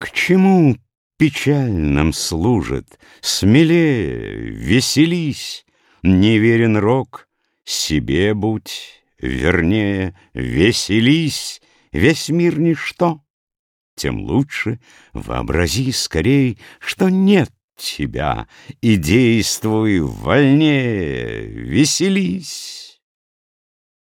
К чему печаль нам служит? Смелее, веселись, Неверен рок, себе будь, вернее, веселись, Весь мир ничто, тем лучше вообрази скорей, Что нет тебя, и действуй вольнее, веселись.